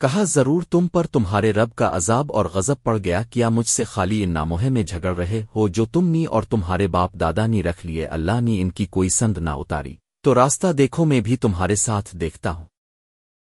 کہا، ضرور تم پر تمہارے رب کا عذاب اور غضب پڑ گیا کیا مجھ سے خالی ان ناموہے میں جھگڑ رہے ہو جو تم نی اور تمہارے باپ دادا نی رکھ لیے۔ اللہ نے ان کی کوئی سند نہ اتاری۔ تو راستہ دیکھو، میں بھی تمہارے ساتھ دیکھتا ہوں۔